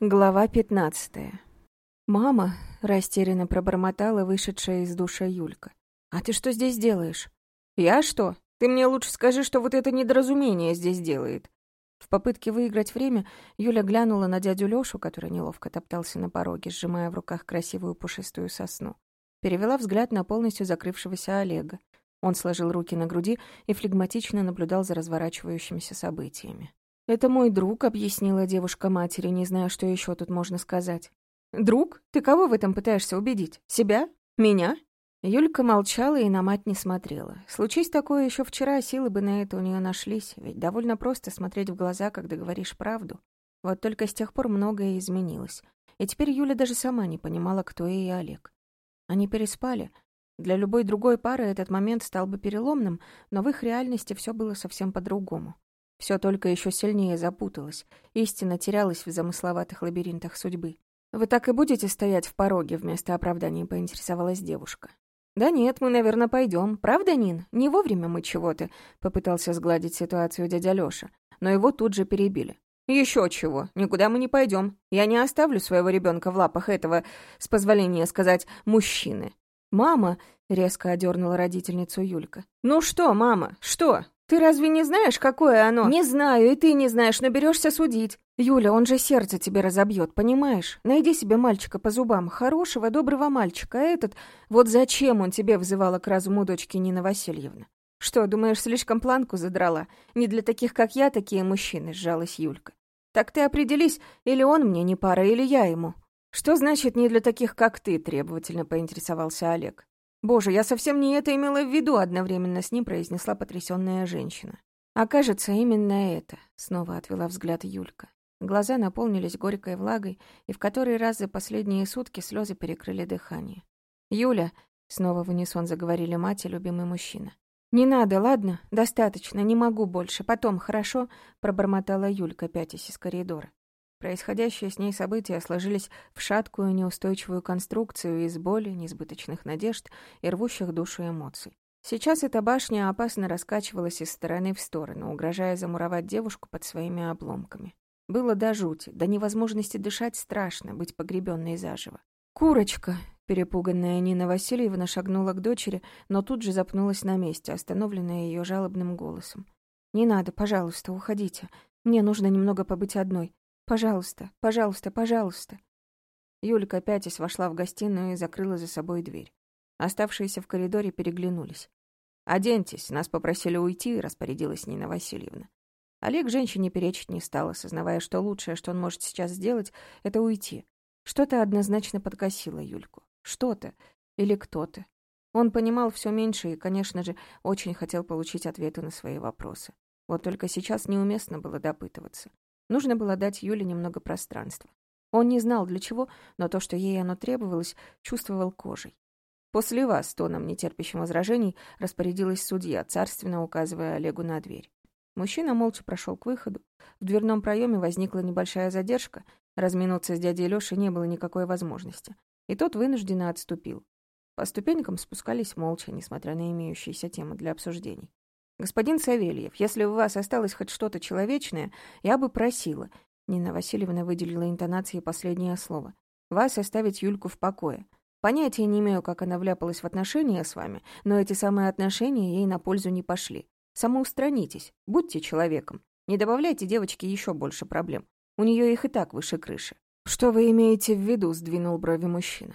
Глава пятнадцатая. «Мама», — растерянно пробормотала вышедшая из душа Юлька. «А ты что здесь делаешь?» «Я что? Ты мне лучше скажи, что вот это недоразумение здесь делает». В попытке выиграть время Юля глянула на дядю Лёшу, который неловко топтался на пороге, сжимая в руках красивую пушистую сосну. Перевела взгляд на полностью закрывшегося Олега. Он сложил руки на груди и флегматично наблюдал за разворачивающимися событиями. «Это мой друг», — объяснила девушка матери, не зная, что еще тут можно сказать. «Друг? Ты кого в этом пытаешься убедить? Себя? Меня?» Юлька молчала и на мать не смотрела. Случись такое еще вчера, силы бы на это у нее нашлись, ведь довольно просто смотреть в глаза, когда говоришь правду. Вот только с тех пор многое изменилось. И теперь Юля даже сама не понимала, кто ей Олег. Они переспали. Для любой другой пары этот момент стал бы переломным, но в их реальности все было совсем по-другому. Все только еще сильнее запуталось, истина терялась в замысловатых лабиринтах судьбы. «Вы так и будете стоять в пороге?» — вместо оправдания поинтересовалась девушка. «Да нет, мы, наверное, пойдем. Правда, Нин? Не вовремя мы чего-то», — попытался сгладить ситуацию дядя Лёша. Но его тут же перебили. Еще чего, никуда мы не пойдем. Я не оставлю своего ребенка в лапах этого, с позволения сказать, мужчины. «Мама!» — резко одернула родительницу Юлька. «Ну что, мама, что? «Ты разве не знаешь, какое оно?» «Не знаю, и ты не знаешь, но берешься судить. Юля, он же сердце тебе разобьет, понимаешь? Найди себе мальчика по зубам, хорошего, доброго мальчика, а этот... Вот зачем он тебе взывала к разуму дочки Нины Васильевны? Что, думаешь, слишком планку задрала? Не для таких, как я, такие мужчины», — сжалась Юлька. «Так ты определись, или он мне не пара, или я ему». «Что значит «не для таких, как ты»?» — требовательно поинтересовался Олег. «Боже, я совсем не это имела в виду», — одновременно с ним произнесла потрясённая женщина. «А кажется, именно это», — снова отвела взгляд Юлька. Глаза наполнились горькой влагой, и в который раз за последние сутки слезы перекрыли дыхание. «Юля», — снова в унисон заговорили мать и любимый мужчина. «Не надо, ладно? Достаточно, не могу больше. Потом, хорошо?» — пробормотала Юлька, пятясь из коридора. Происходящие с ней события сложились в шаткую неустойчивую конструкцию из боли, несбыточных надежд и рвущих душу эмоций. Сейчас эта башня опасно раскачивалась из стороны в сторону, угрожая замуровать девушку под своими обломками. Было до жути, до невозможности дышать страшно, быть погребенной заживо. «Курочка!» — перепуганная Нина Васильевна шагнула к дочери, но тут же запнулась на месте, остановленная ее жалобным голосом. «Не надо, пожалуйста, уходите. Мне нужно немного побыть одной. Пожалуйста, пожалуйста, пожалуйста. Юлька пятясь вошла в гостиную и закрыла за собой дверь. Оставшиеся в коридоре переглянулись. «Оденьтесь, нас попросили уйти», — распорядилась Нина Васильевна. Олег женщине перечить не стал, осознавая, что лучшее, что он может сейчас сделать, — это уйти. Что-то однозначно подкосило Юльку. Что-то или кто-то. Он понимал все меньше и, конечно же, очень хотел получить ответы на свои вопросы. Вот только сейчас неуместно было допытываться. Нужно было дать Юле немного пространства. Он не знал для чего, но то, что ей оно требовалось, чувствовал кожей. После вас, тоном нетерпящим возражений, распорядилась судья, царственно указывая Олегу на дверь. Мужчина молча прошел к выходу. В дверном проеме возникла небольшая задержка. Разминуться с дядей Лешей не было никакой возможности. И тот вынужденно отступил. По ступенькам спускались молча, несмотря на имеющиеся темы для обсуждений. «Господин Савельев, если у вас осталось хоть что-то человечное, я бы просила...» Нина Васильевна выделила интонацией последнее слово. «Вас оставить Юльку в покое. Понятия не имею, как она вляпалась в отношения с вами, но эти самые отношения ей на пользу не пошли. Самоустранитесь, будьте человеком. Не добавляйте девочке еще больше проблем. У нее их и так выше крыши». «Что вы имеете в виду?» — сдвинул брови мужчина.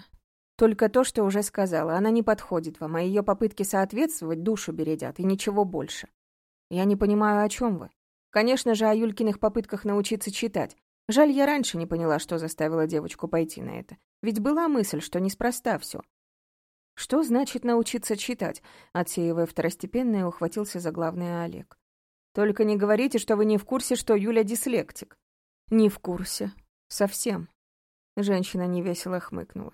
Только то, что уже сказала. Она не подходит вам, а ее попытки соответствовать душу бередят, и ничего больше. Я не понимаю, о чем вы. Конечно же, о Юлькиных попытках научиться читать. Жаль, я раньше не поняла, что заставила девочку пойти на это. Ведь была мысль, что неспроста все. Что значит научиться читать? Отсеивая второстепенное, ухватился за главное Олег. Только не говорите, что вы не в курсе, что Юля дислектик. Не в курсе. Совсем. Женщина невесело хмыкнула.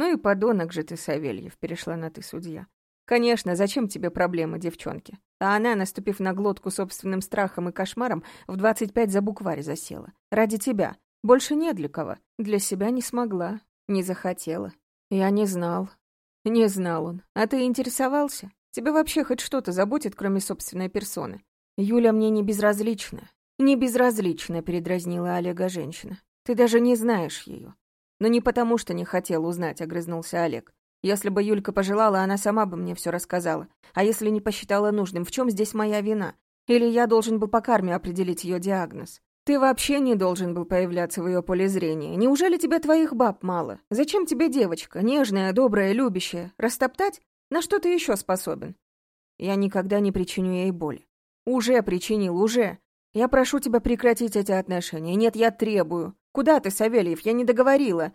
«Ну и подонок же ты, Савельев», — перешла на «ты, судья». «Конечно, зачем тебе проблемы, девчонки?» А она, наступив на глотку собственным страхом и кошмаром, в двадцать пять за букварь засела. «Ради тебя. Больше не для кого. Для себя не смогла. Не захотела. Я не знал». «Не знал он. А ты интересовался? Тебя вообще хоть что-то заботит, кроме собственной персоны?» «Юля мне не безразлична». «Не безразлична», — передразнила Олега женщина. Ты даже не знаешь ее. Но не потому, что не хотел узнать, огрызнулся Олег. Если бы Юлька пожелала, она сама бы мне все рассказала. А если не посчитала нужным, в чем здесь моя вина? Или я должен был по карме определить ее диагноз? Ты вообще не должен был появляться в ее поле зрения. Неужели тебе твоих баб мало? Зачем тебе девочка, нежная, добрая, любящая? Растоптать? На что ты еще способен? Я никогда не причиню ей боли. Уже причинил, уже. Я прошу тебя прекратить эти отношения. Нет, я требую. Куда ты, Савельев? Я не договорила.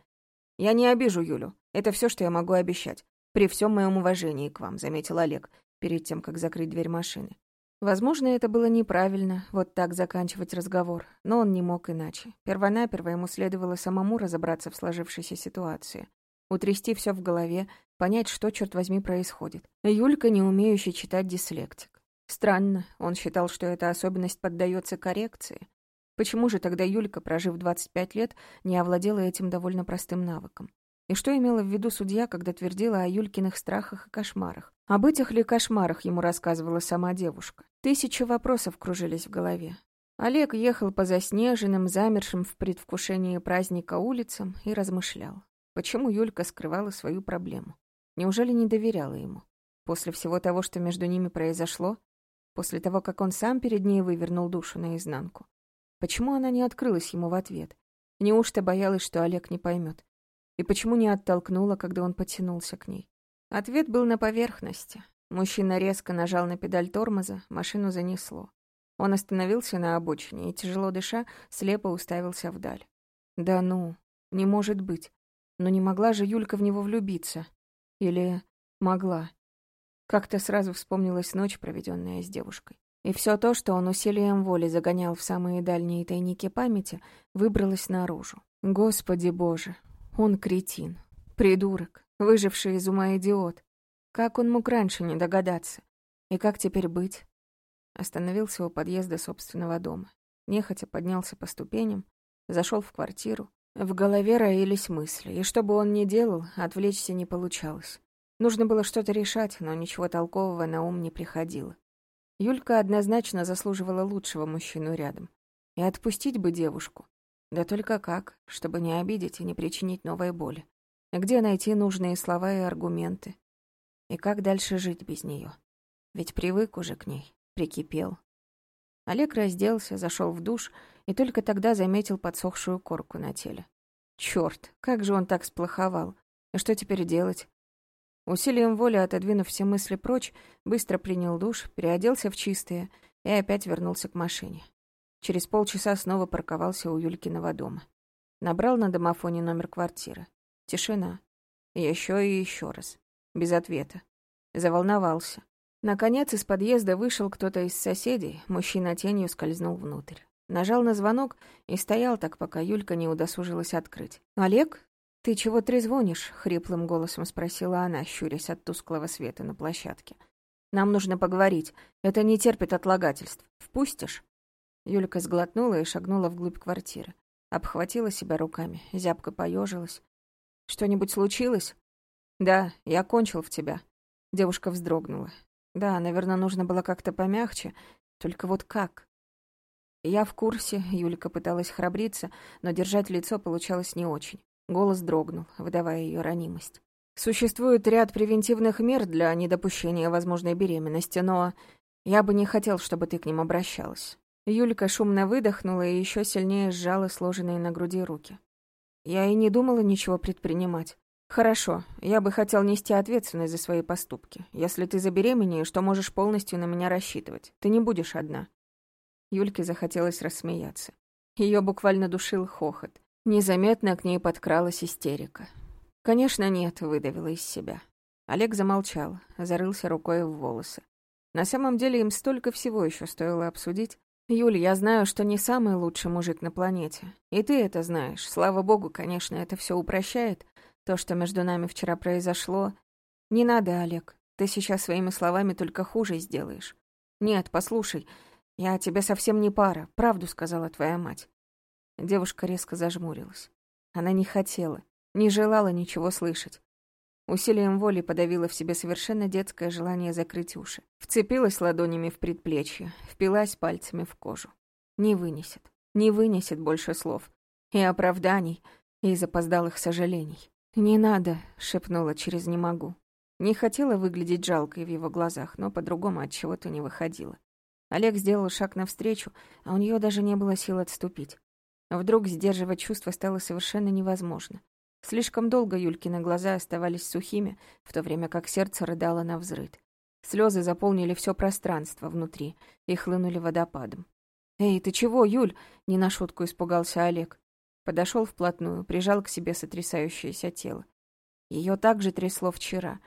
Я не обижу Юлю. Это все, что я могу обещать. При всем моем уважении к вам, заметил Олег, перед тем, как закрыть дверь машины. Возможно, это было неправильно, вот так заканчивать разговор, но он не мог иначе. Первонаперво ему следовало самому разобраться в сложившейся ситуации. Утрясти все в голове, понять, что, черт возьми, происходит. Юлька, не умеющий читать дислектик. Странно, он считал, что эта особенность поддается коррекции. Почему же тогда Юлька, прожив 25 лет, не овладела этим довольно простым навыком? И что имела в виду судья, когда твердила о Юлькиных страхах и кошмарах? Об этих ли кошмарах ему рассказывала сама девушка? Тысячи вопросов кружились в голове. Олег ехал по заснеженным, замершим в предвкушении праздника улицам и размышлял. Почему Юлька скрывала свою проблему? Неужели не доверяла ему? После всего того, что между ними произошло, после того, как он сам перед ней вывернул душу наизнанку. Почему она не открылась ему в ответ? Неужто боялась, что Олег не поймет? И почему не оттолкнула, когда он потянулся к ней? Ответ был на поверхности. Мужчина резко нажал на педаль тормоза, машину занесло. Он остановился на обочине и, тяжело дыша, слепо уставился вдаль. Да ну, не может быть. Но не могла же Юлька в него влюбиться. Или могла. Как-то сразу вспомнилась ночь, проведенная с девушкой. И все то, что он усилием воли загонял в самые дальние тайники памяти, выбралось наружу. Господи боже, он кретин, придурок, выживший из ума идиот. Как он мог раньше не догадаться? И как теперь быть? Остановился у подъезда собственного дома. Нехотя поднялся по ступеням, зашел в квартиру. В голове роились мысли, и что бы он ни делал, отвлечься не получалось. Нужно было что-то решать, но ничего толкового на ум не приходило. Юлька однозначно заслуживала лучшего мужчину рядом. И отпустить бы девушку. Да только как, чтобы не обидеть и не причинить новой боли. Где найти нужные слова и аргументы? И как дальше жить без нее? Ведь привык уже к ней, прикипел. Олег разделся, зашел в душ и только тогда заметил подсохшую корку на теле. Черт, как же он так сплоховал. И что теперь делать? Усилием воли, отодвинув все мысли прочь, быстро принял душ, переоделся в чистое и опять вернулся к машине. Через полчаса снова парковался у Юлькиного дома. Набрал на домофоне номер квартиры. Тишина. Еще и еще раз. Без ответа. Заволновался. Наконец из подъезда вышел кто-то из соседей, мужчина тенью скользнул внутрь. Нажал на звонок и стоял так, пока Юлька не удосужилась открыть. «Олег?» «Ты чего трезвонишь?» — хриплым голосом спросила она, щурясь от тусклого света на площадке. «Нам нужно поговорить. Это не терпит отлагательств. Впустишь?» Юлька сглотнула и шагнула вглубь квартиры. Обхватила себя руками, зябко поежилась. «Что-нибудь случилось?» «Да, я кончил в тебя». Девушка вздрогнула. «Да, наверное, нужно было как-то помягче. Только вот как?» Я в курсе, Юлька пыталась храбриться, но держать лицо получалось не очень. Голос дрогнул, выдавая ее ранимость. Существует ряд превентивных мер для недопущения возможной беременности, но я бы не хотел, чтобы ты к ним обращалась. Юлька шумно выдохнула и еще сильнее сжала сложенные на груди руки. Я и не думала ничего предпринимать. Хорошо, я бы хотел нести ответственность за свои поступки. Если ты забеременеешь, то можешь полностью на меня рассчитывать. Ты не будешь одна. Юльке захотелось рассмеяться. Ее буквально душил хохот. Незаметно к ней подкралась истерика. «Конечно, нет», — выдавила из себя. Олег замолчал, зарылся рукой в волосы. На самом деле им столько всего еще стоило обсудить. «Юль, я знаю, что не самый лучший мужик на планете. И ты это знаешь. Слава богу, конечно, это все упрощает. То, что между нами вчера произошло... Не надо, Олег. Ты сейчас своими словами только хуже сделаешь. Нет, послушай, я тебе совсем не пара. Правду сказала твоя мать. Девушка резко зажмурилась. Она не хотела, не желала ничего слышать. Усилием воли подавила в себе совершенно детское желание закрыть уши. Вцепилась ладонями в предплечье, впилась пальцами в кожу. Не вынесет, не вынесет больше слов. и оправданий, и запоздалых сожалений. «Не надо», — шепнула через «не могу». Не хотела выглядеть жалкой в его глазах, но по-другому от чего-то не выходила. Олег сделал шаг навстречу, а у нее даже не было сил отступить. Вдруг сдерживать чувства стало совершенно невозможно. Слишком долго Юлькины глаза оставались сухими, в то время как сердце рыдало на взрыд. Слезы заполнили все пространство внутри и хлынули водопадом. «Эй, ты чего, Юль?» — не на шутку испугался Олег. Подошел вплотную, прижал к себе сотрясающееся тело. Ее также трясло вчера,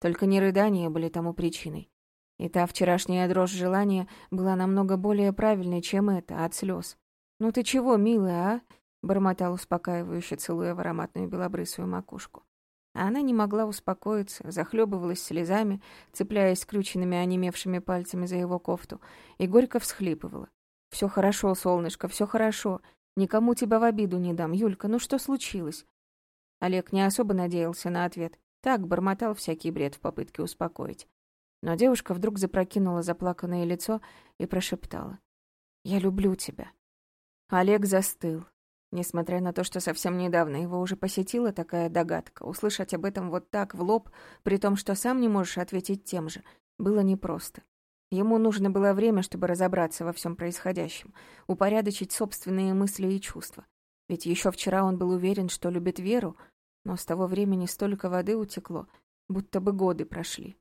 только не рыдания были тому причиной. И та вчерашняя дрожь желания была намного более правильной, чем это, от слез. «Ну ты чего, милая, а?» — бормотал успокаивающе, целуя в ароматную белобрысую макушку. А она не могла успокоиться, захлебывалась слезами, цепляясь скрюченными, онемевшими пальцами за его кофту, и горько всхлипывала. «Все хорошо, солнышко, все хорошо. Никому тебя в обиду не дам. Юлька, ну что случилось?» Олег не особо надеялся на ответ. Так, бормотал всякий бред в попытке успокоить. Но девушка вдруг запрокинула заплаканное лицо и прошептала. «Я люблю тебя». Олег застыл. Несмотря на то, что совсем недавно его уже посетила такая догадка, услышать об этом вот так, в лоб, при том, что сам не можешь ответить тем же, было непросто. Ему нужно было время, чтобы разобраться во всем происходящем, упорядочить собственные мысли и чувства. Ведь еще вчера он был уверен, что любит Веру, но с того времени столько воды утекло, будто бы годы прошли.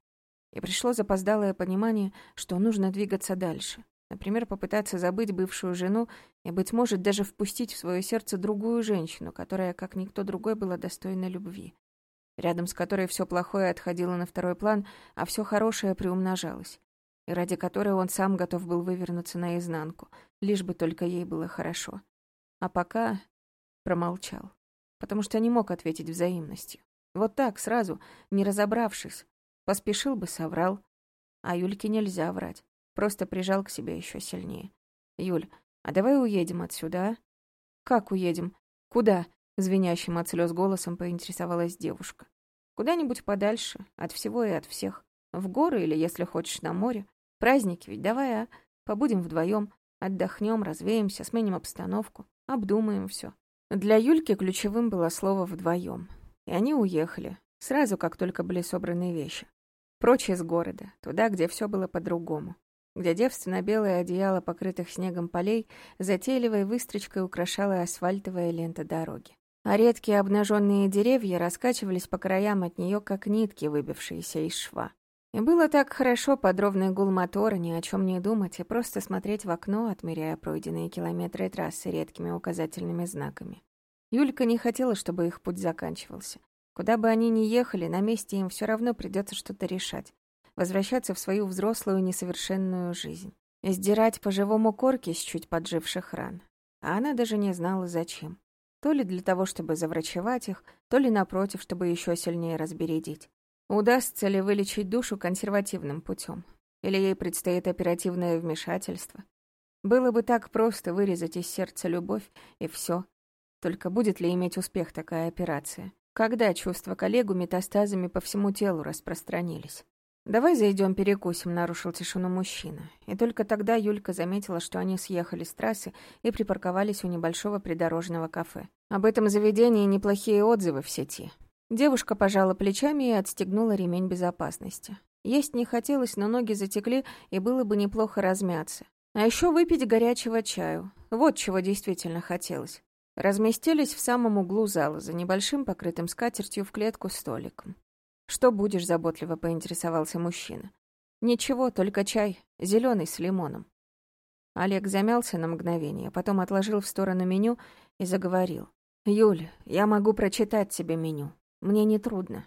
И пришло запоздалое понимание, что нужно двигаться дальше. Например, попытаться забыть бывшую жену и, быть может, даже впустить в свое сердце другую женщину, которая, как никто другой, была достойна любви. Рядом с которой все плохое отходило на второй план, а все хорошее приумножалось и ради которой он сам готов был вывернуться наизнанку, лишь бы только ей было хорошо. А пока промолчал, потому что не мог ответить взаимностью. Вот так, сразу, не разобравшись, поспешил бы, соврал. А Юльке нельзя врать, просто прижал к себе еще сильнее. «Юль, а давай уедем отсюда, а?» «Как уедем? Куда?» — звенящим от слез голосом поинтересовалась девушка. «Куда-нибудь подальше, от всего и от всех. В горы или, если хочешь, на море. Праздники ведь давай, а? Побудем вдвоем, отдохнем, развеемся, сменим обстановку, обдумаем все. Для Юльки ключевым было слово «вдвоем». И они уехали, сразу, как только были собраны вещи. Прочь из города, туда, где все было по-другому. Где девственно-белое одеяло покрытых снегом полей затейливой выстрочкой украшала асфальтовая лента дороги. А редкие обнаженные деревья раскачивались по краям от нее, как нитки, выбившиеся из шва. И было так хорошо под ровный гул мотора ни о чем не думать и просто смотреть в окно, отмеряя пройденные километры трассы редкими указательными знаками. Юлька не хотела, чтобы их путь заканчивался. Куда бы они ни ехали, на месте им все равно придется что-то решать. Возвращаться в свою взрослую несовершенную жизнь. Сдирать по живому корке с чуть подживших ран. А она даже не знала, зачем. То ли для того, чтобы заврачевать их, то ли, напротив, чтобы еще сильнее разбередить. Удастся ли вылечить душу консервативным путем? Или ей предстоит оперативное вмешательство? Было бы так просто вырезать из сердца любовь, и все. Только будет ли иметь успех такая операция? Когда чувства коллегу метастазами по всему телу распространились? «Давай зайдем перекусим», — нарушил тишину мужчина. И только тогда Юлька заметила, что они съехали с трассы и припарковались у небольшого придорожного кафе. Об этом заведении неплохие отзывы в сети. Девушка пожала плечами и отстегнула ремень безопасности. Есть не хотелось, но ноги затекли, и было бы неплохо размяться. А еще выпить горячего чаю. Вот чего действительно хотелось. Разместились в самом углу зала, за небольшим покрытым скатертью в клетку столиком. «Что будешь?» — заботливо поинтересовался мужчина. «Ничего, только чай, зеленый с лимоном». Олег замялся на мгновение, потом отложил в сторону меню и заговорил. «Юль, я могу прочитать тебе меню. Мне не трудно.